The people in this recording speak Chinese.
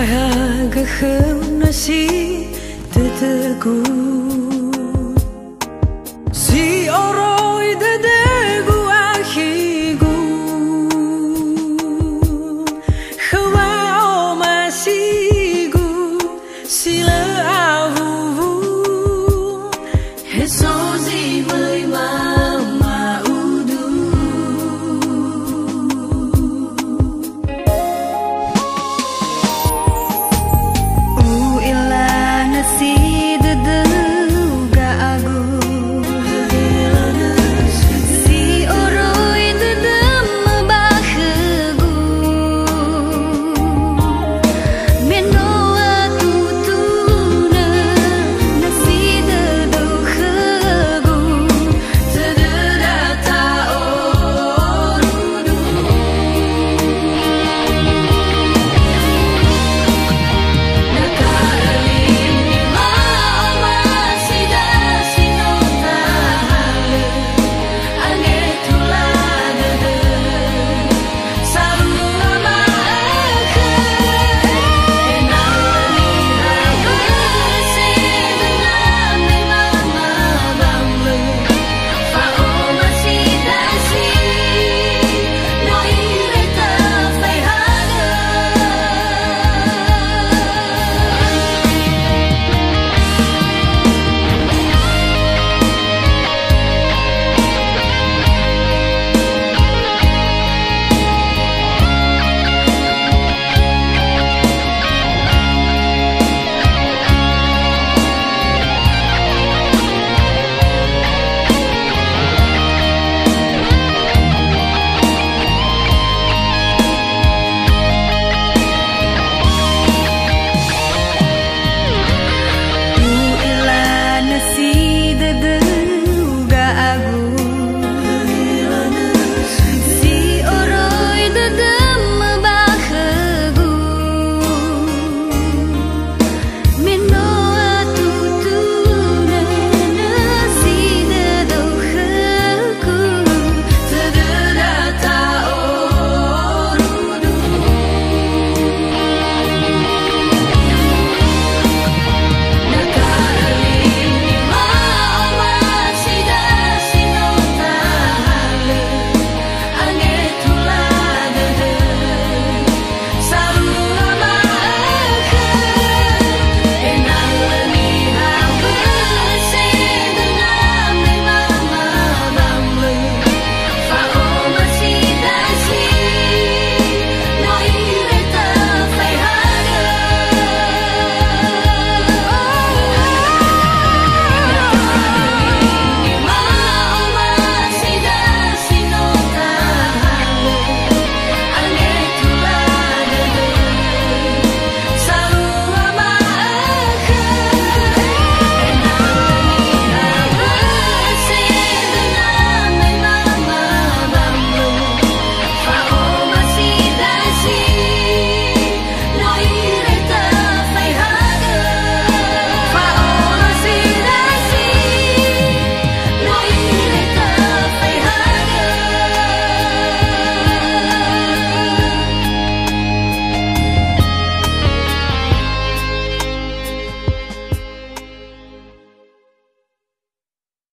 فهاجخنا سي تتقو سي